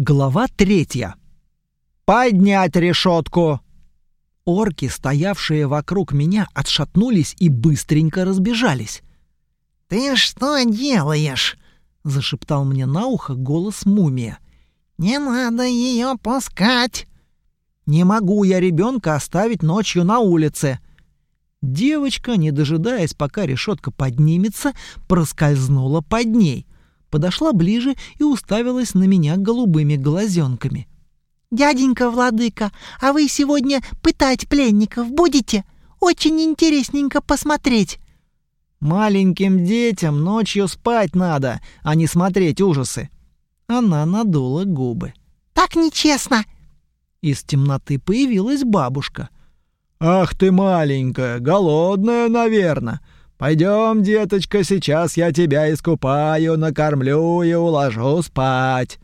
Глава третья. «Поднять решетку!» Орки, стоявшие вокруг меня, отшатнулись и быстренько разбежались. «Ты что делаешь?» — зашептал мне на ухо голос мумия. «Не надо ее пускать!» «Не могу я ребенка оставить ночью на улице!» Девочка, не дожидаясь, пока решетка поднимется, проскользнула под ней подошла ближе и уставилась на меня голубыми глазенками. «Дяденька Владыка, а вы сегодня пытать пленников будете? Очень интересненько посмотреть». «Маленьким детям ночью спать надо, а не смотреть ужасы». Она надула губы. «Так нечестно!» Из темноты появилась бабушка. «Ах ты маленькая, голодная, наверное. Пойдем, деточка, сейчас я тебя искупаю, накормлю и уложу спать.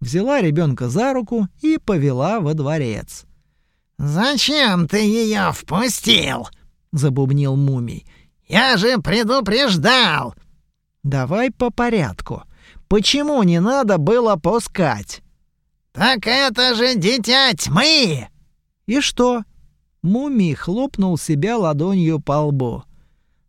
Взяла ребенка за руку и повела во дворец. Зачем ты ее впустил? забубнил мумий. Я же предупреждал. Давай по порядку. Почему не надо было пускать? Так это же дитя тьмы. И что? Мумий хлопнул себя ладонью по лбу.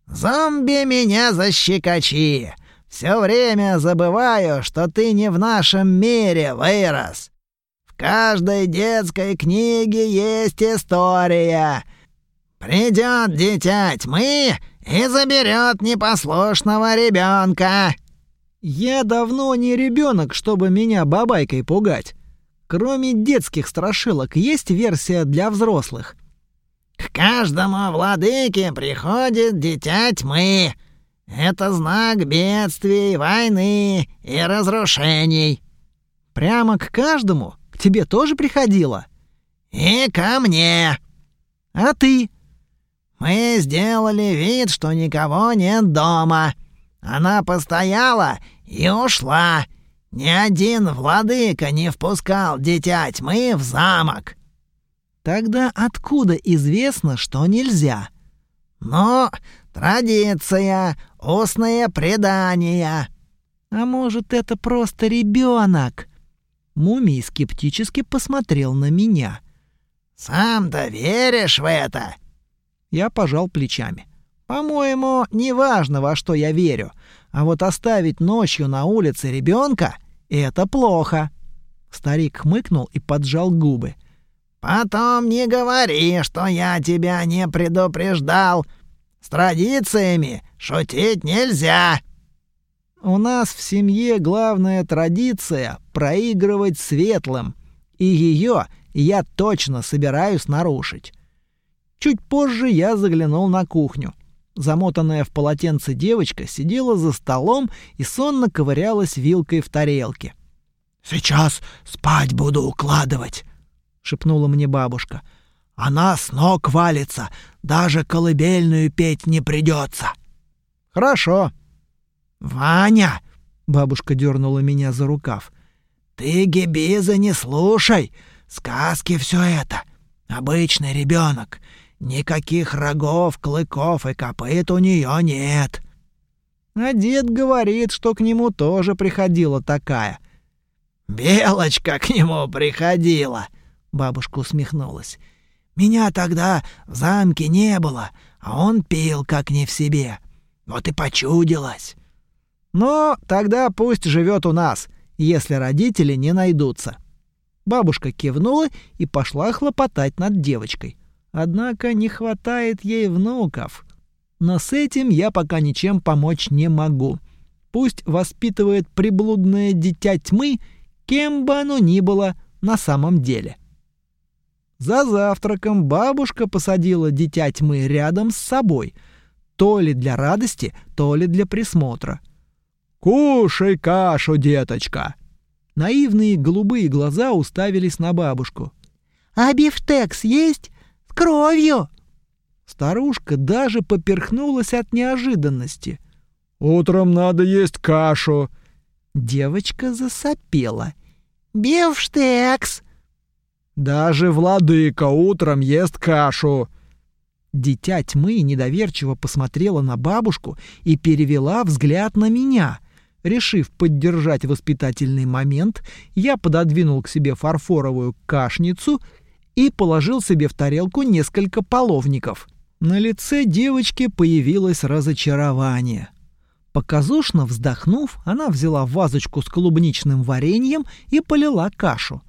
«Зомби меня защекочи! Все время забываю, что ты не в нашем мире вырос. В каждой детской книге есть история. Придет дитя тьмы и заберет непослушного ребенка. Я давно не ребенок, чтобы меня бабайкой пугать. Кроме детских страшилок, есть версия для взрослых. К каждому владыке приходит дитя тьмы. Это знак бедствий, войны и разрушений. Прямо к каждому? К тебе тоже приходило? И ко мне. А ты? Мы сделали вид, что никого нет дома. Она постояла и ушла. Ни один владыка не впускал дитя тьмы в замок. Тогда откуда известно, что нельзя? Ну, традиция, устное предание. А может, это просто ребенок? Мумий скептически посмотрел на меня. Сам-то веришь в это? Я пожал плечами. По-моему, неважно, во что я верю. А вот оставить ночью на улице ребенка — это плохо. Старик хмыкнул и поджал губы. Потом не говори, что я тебя не предупреждал. С традициями шутить нельзя. У нас в семье главная традиция проигрывать светлым, и ее я точно собираюсь нарушить. Чуть позже я заглянул на кухню. Замотанная в полотенце девочка сидела за столом и сонно ковырялась вилкой в тарелке. «Сейчас спать буду укладывать», шепнула мне бабушка. Она с ног валится, даже колыбельную петь не придется. Хорошо. Ваня, бабушка дернула меня за рукав. Ты Гебиза не слушай, сказки все это. Обычный ребенок. Никаких рогов, клыков и копыт у нее нет. А дед говорит, что к нему тоже приходила такая. Белочка к нему приходила, Бабушка усмехнулась. «Меня тогда в замке не было, а он пил как не в себе. Вот и почудилось». «Но тогда пусть живет у нас, если родители не найдутся». Бабушка кивнула и пошла хлопотать над девочкой. Однако не хватает ей внуков. Но с этим я пока ничем помочь не могу. Пусть воспитывает приблудное дитя тьмы, кем бы оно ни было на самом деле. За завтраком бабушка посадила дитя тьмы рядом с собой, то ли для радости, то ли для присмотра. «Кушай кашу, деточка!» Наивные голубые глаза уставились на бабушку. «А бифштекс есть? С кровью?» Старушка даже поперхнулась от неожиданности. «Утром надо есть кашу!» Девочка засопела. «Бифштекс!» Даже владыка утром ест кашу. Дитя тьмы недоверчиво посмотрела на бабушку и перевела взгляд на меня. Решив поддержать воспитательный момент, я пододвинул к себе фарфоровую кашницу и положил себе в тарелку несколько половников. На лице девочки появилось разочарование. Показушно вздохнув, она взяла вазочку с клубничным вареньем и полила кашу.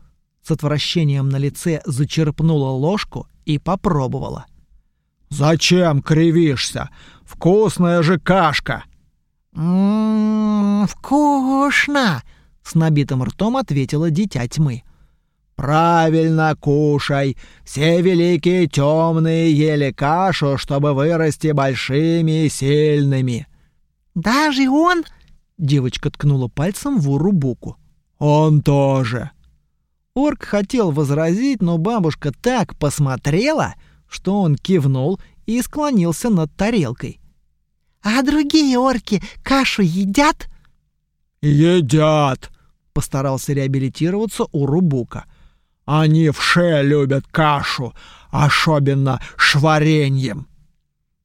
С отвращением на лице зачерпнула ложку и попробовала. «Зачем кривишься? Вкусная же кашка!» «Ммм, вкусно!» — с набитым ртом ответила дитя тьмы. «Правильно кушай. Все великие темные ели кашу, чтобы вырасти большими и сильными». «Даже он?» — девочка ткнула пальцем в Урубуку. «Он тоже». Орк хотел возразить, но бабушка так посмотрела, что он кивнул и склонился над тарелкой. «А другие орки кашу едят?» «Едят», — постарался реабилитироваться Урубука. «Они все любят кашу, особенно швареньем».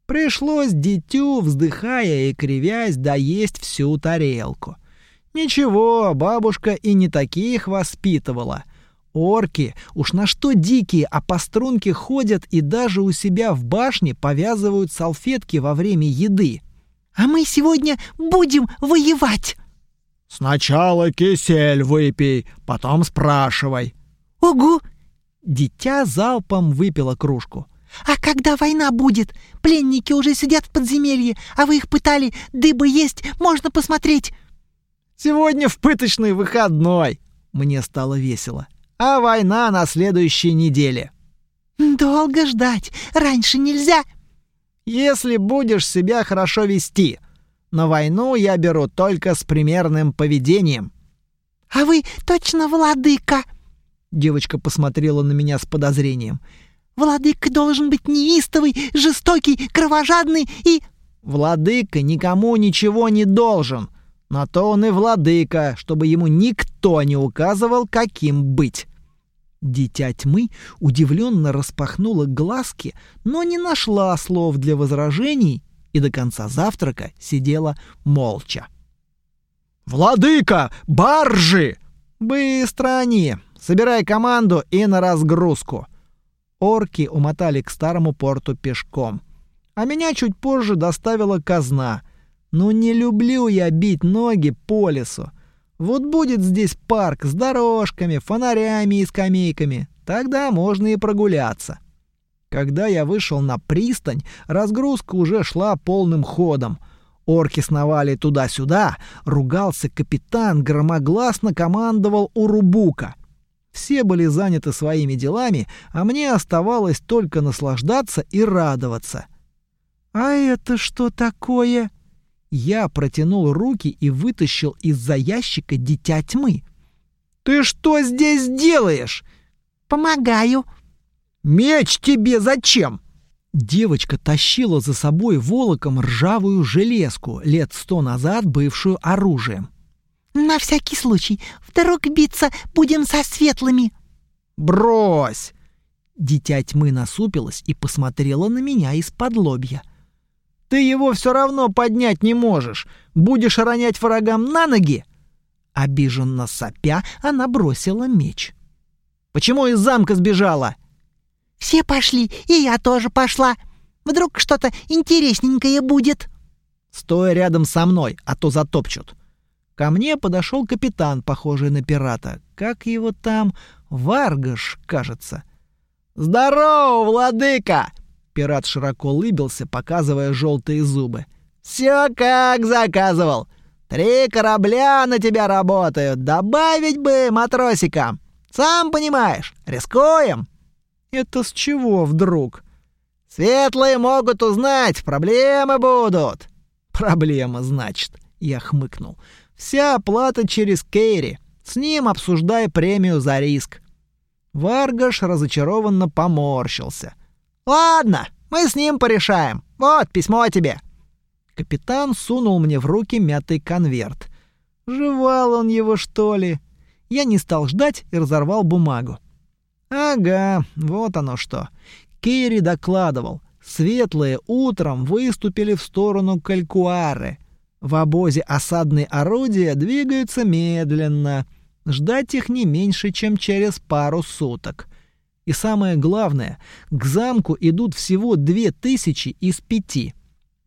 Пришлось дитю, вздыхая и кривясь, доесть всю тарелку. Ничего, бабушка и не таких воспитывала. Орки уж на что дикие, а по струнке ходят и даже у себя в башне повязывают салфетки во время еды. «А мы сегодня будем воевать!» «Сначала кисель выпей, потом спрашивай». «Угу!» Дитя залпом выпило кружку. «А когда война будет? Пленники уже сидят в подземелье, а вы их пытали, дыбы есть, можно посмотреть!» «Сегодня в пыточный выходной!» Мне стало весело а война на следующей неделе. Долго ждать, раньше нельзя. Если будешь себя хорошо вести. На войну я беру только с примерным поведением. А вы точно владыка? Девочка посмотрела на меня с подозрением. Владыка должен быть неистовый, жестокий, кровожадный и... Владыка никому ничего не должен. На то он и владыка, чтобы ему никто не указывал, каким быть. Дитя тьмы удивленно распахнула глазки, но не нашла слов для возражений и до конца завтрака сидела молча. «Владыка! Баржи!» «Быстро они! Собирай команду и на разгрузку!» Орки умотали к старому порту пешком. А меня чуть позже доставила казна. Ну не люблю я бить ноги по лесу. Вот будет здесь парк с дорожками, фонарями и скамейками, тогда можно и прогуляться. Когда я вышел на пристань, разгрузка уже шла полным ходом. Орки сновали туда-сюда, ругался капитан, громогласно командовал Урубука. Все были заняты своими делами, а мне оставалось только наслаждаться и радоваться. «А это что такое?» Я протянул руки и вытащил из-за ящика дитя тьмы. «Ты что здесь делаешь?» «Помогаю». «Меч тебе зачем?» Девочка тащила за собой волоком ржавую железку, лет сто назад бывшую оружием. «На всякий случай. Вдруг биться будем со светлыми». «Брось!» Дитя тьмы насупилась и посмотрела на меня из-под лобья. Ты его все равно поднять не можешь. Будешь ронять врагам на ноги?» Обиженно сопя, она бросила меч. «Почему из замка сбежала?» «Все пошли, и я тоже пошла. Вдруг что-то интересненькое будет». «Стой рядом со мной, а то затопчут». Ко мне подошел капитан, похожий на пирата. Как его там? Варгаш, кажется. «Здорово, владыка!» Пират широко улыбился, показывая желтые зубы. «Все как заказывал. Три корабля на тебя работают. Добавить бы матросикам. Сам понимаешь, рискуем». «Это с чего вдруг?» «Светлые могут узнать, проблемы будут». «Проблема, значит», — я хмыкнул. «Вся оплата через Кейри. С ним обсуждай премию за риск». Варгаш разочарованно поморщился. «Ладно, мы с ним порешаем. Вот письмо тебе». Капитан сунул мне в руки мятый конверт. Жевал он его, что ли? Я не стал ждать и разорвал бумагу. Ага, вот оно что. Керри докладывал. Светлые утром выступили в сторону Калькуары. В обозе осадные орудия двигаются медленно. Ждать их не меньше, чем через пару суток. И самое главное, к замку идут всего две тысячи из пяти.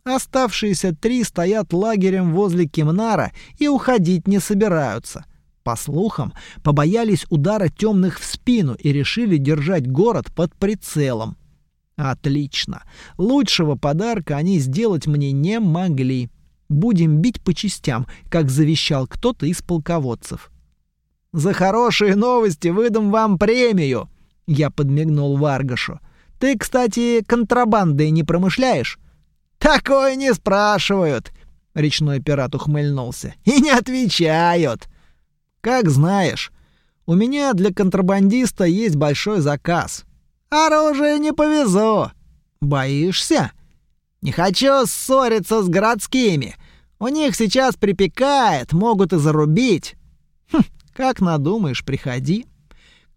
Оставшиеся три стоят лагерем возле Кемнара и уходить не собираются. По слухам, побоялись удара темных в спину и решили держать город под прицелом. Отлично. Лучшего подарка они сделать мне не могли. Будем бить по частям, как завещал кто-то из полководцев. За хорошие новости выдам вам премию, я подмигнул Варгашу. Ты, кстати, контрабандой не промышляешь? Такое не спрашивают, речной пират ухмыльнулся. И не отвечают. Как знаешь. У меня для контрабандиста есть большой заказ. Оружие не повезу. Боишься? Не хочу ссориться с городскими. У них сейчас припекает, могут и зарубить. Хм, как надумаешь, приходи.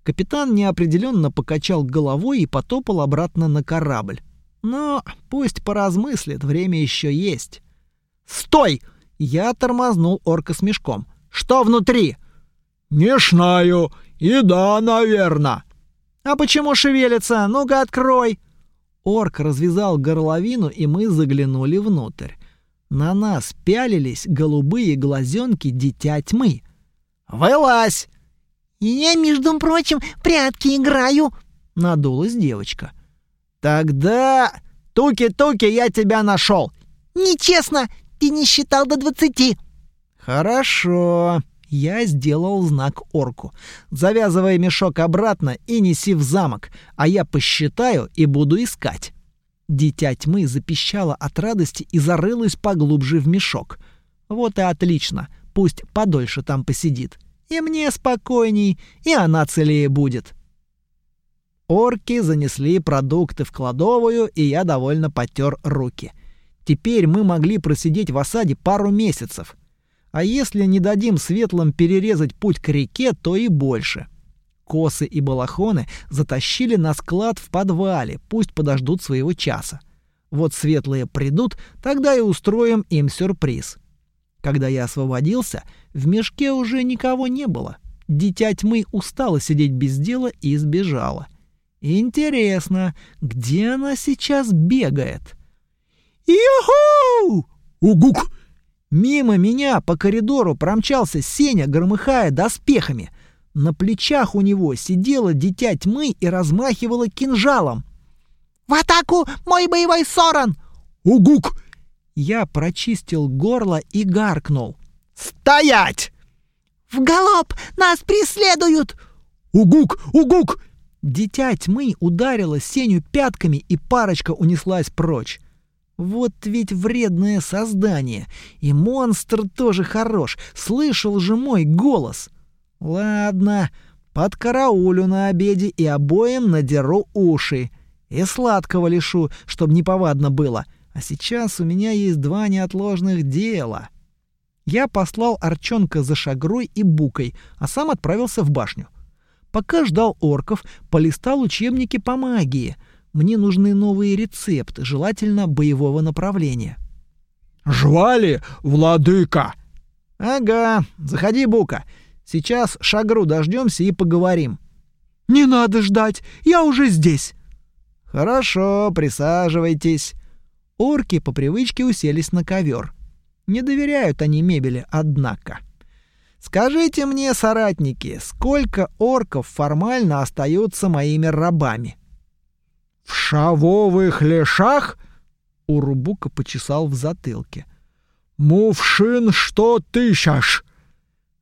Капитан неопределенно покачал головой и потопал обратно на корабль. Но пусть поразмыслит, время еще есть. Стой! Я тормознул орка с мешком. Что внутри? Не знаю. Еда, наверное. А почему шевелится? Ну-ка, открой. Орк развязал горловину, и мы заглянули внутрь. На нас пялились голубые глазенки дитя тьмы. «Вылазь!» «Я, между прочим, прятки играю!» — надулась девочка. «Тогда... Туки-туки, я тебя нашел!» «Нечестно! Ты не считал до двадцати!» «Хорошо!» Я сделал знак орку. «Завязывай мешок обратно и неси в замок, а я посчитаю и буду искать». Дитя тьмы запищало от радости и зарылось поглубже в мешок. «Вот и отлично, пусть подольше там посидит. И мне спокойней, и она целее будет». Орки занесли продукты в кладовую, и я довольно потер руки. Теперь мы могли просидеть в осаде пару месяцев — а если не дадим светлым перерезать путь к реке, то и больше. Косы и балахоны затащили на склад в подвале, пусть подождут своего часа. Вот светлые придут, тогда и устроим им сюрприз. Когда я освободился, в мешке уже никого не было. Дитя тьмы устала сидеть без дела и сбежала. Интересно, где она сейчас бегает? «Иху! Угук!» Мимо меня по коридору промчался Сеня, громыхая доспехами. На плечах у него сидело дитя тьмы и размахивало кинжалом. «В атаку, мой боевой сорон!» «Угук!» Я прочистил горло и гаркнул. «Стоять!» «В галоп! Нас преследуют!» «Угук! Угук!» Дитя тьмы ударило Сеню пятками, и парочка унеслась прочь. Вот ведь вредное создание. И монстр тоже хорош. Слышал же мой голос. Ладно, подкараулю на обеде и обоим надеру уши. И сладкого лишу, чтоб не повадно было. А сейчас у меня есть два неотложных дела. Я послал Арчонка за Шагрой и Букой, а сам отправился в башню. Пока ждал орков, полистал учебники по магии — мне нужны новые рецепты, желательно боевого направления. «Жвали, владыка!» «Ага, заходи, Бука. Сейчас Шагру дождемся и поговорим». «Не надо ждать, я уже здесь». «Хорошо, присаживайтесь». Орки по привычке уселись на ковер. Не доверяют они мебели, однако. «Скажите мне, соратники, сколько орков формально остаются моими рабами?» «В шавовых лешах?» Урубука почесал в затылке. «Мувшин что тысяч?»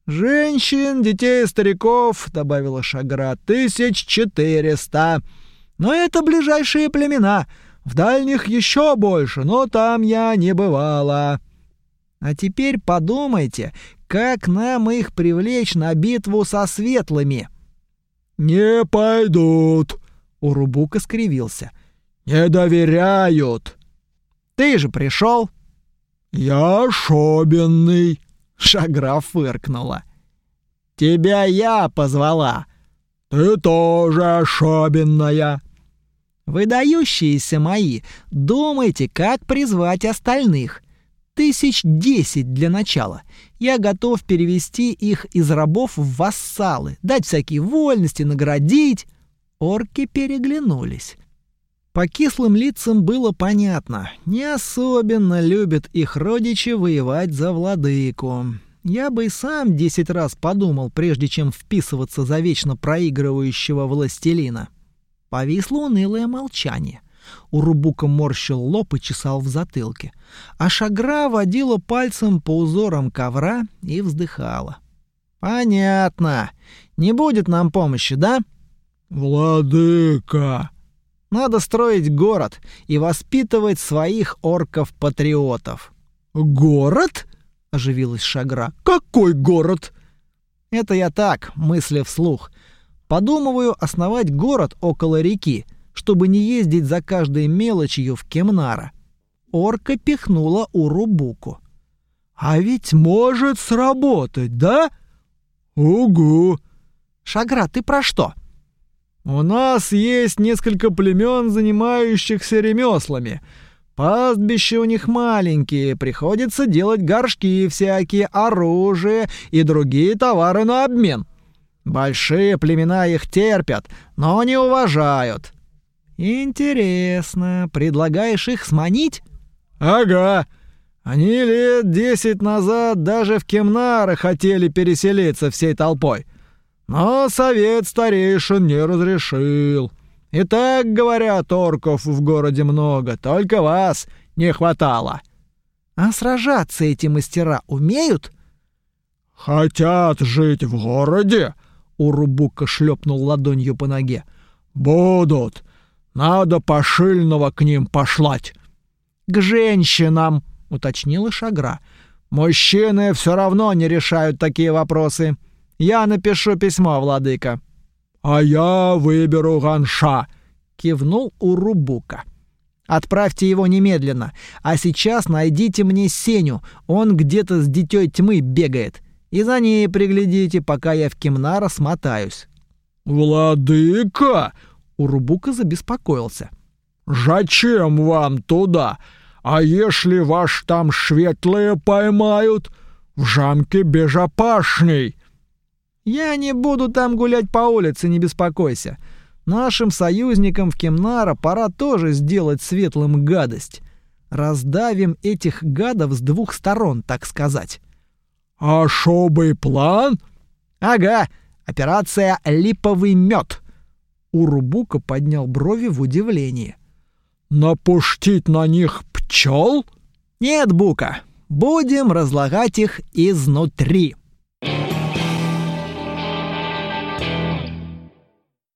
«Женщин, детей, стариков», — добавила Шагра, — «тысяч четыреста. Но это ближайшие племена. В дальних еще больше, но там я не бывала». А теперь подумайте, как нам их привлечь на битву со светлыми. «Не пойдут», Урубука скривился. «Не доверяют!» «Ты же пришел!» «Я шобенный!» Шагра фыркнула. «Тебя я позвала!» «Ты тоже шобенная!» «Выдающиеся мои, думайте, как призвать остальных. Тысяч десять для начала. Я готов перевести их из рабов в вассалы, дать всякие вольности, наградить. Орки переглянулись. По кислым лицам было понятно, не особенно любят их родичи воевать за владыку. Я бы и сам десять раз подумал, прежде чем вписываться за вечно проигрывающего властелина. Повисло унылое молчание. Урубука морщил лоб и чесал в затылке, а Шагра водила пальцем по узорам ковра и вздыхала. «Понятно. Не будет нам помощи, да?» «Владыка!» Надо строить город и воспитывать своих орков-патриотов. «Город?» — оживилась Шагра. «Какой город?» «Это я так, мысли вслух. Подумываю основать город около реки, чтобы не ездить за каждой мелочью в Кемнара». Орка пихнула Урубуку. «А ведь может сработать, да?» «Угу!» «Шагра, ты про что?» У нас есть несколько племен, занимающихся ремеслами. Пастбища у них маленькие, приходится делать горшки всякие, оружие и другие товары на обмен. Большие племена их терпят, но не уважают. Интересно, предлагаешь их сманить? Ага. Они лет десять назад даже в Кемнары хотели переселиться всей толпой. Но совет старейшин не разрешил. И так, говорят, орков в городе много, только вас не хватало. А сражаться эти мастера умеют? Хотят жить в городе? Урубука шлепнул ладонью по ноге. Будут. Надо пошильного к ним пошлать. К женщинам, уточнила Шагра. Мужчины все равно не решают такие вопросы. Я напишу письмо, владыка». «А я выберу Ганша», — кивнул Урубука. «Отправьте его немедленно, а сейчас найдите мне Сеню, он где-то с дитей тьмы бегает, и за ней приглядите, пока я в Кимнара смотаюсь». «Владыка!» — Урубука забеспокоился. «Зачем вам туда? А если ваш там светлые поймают? В жамке безопасней!» Я не буду там гулять по улице, не беспокойся. Нашим союзникам в Кемнара пора тоже сделать светлым гадость. Раздавим этих гадов с двух сторон, так сказать. А шобый план? Ага, операция «Липовый мед». Урубука поднял брови в удивлении. Напустить на них пчел? Нет, Бука, будем разлагать их изнутри.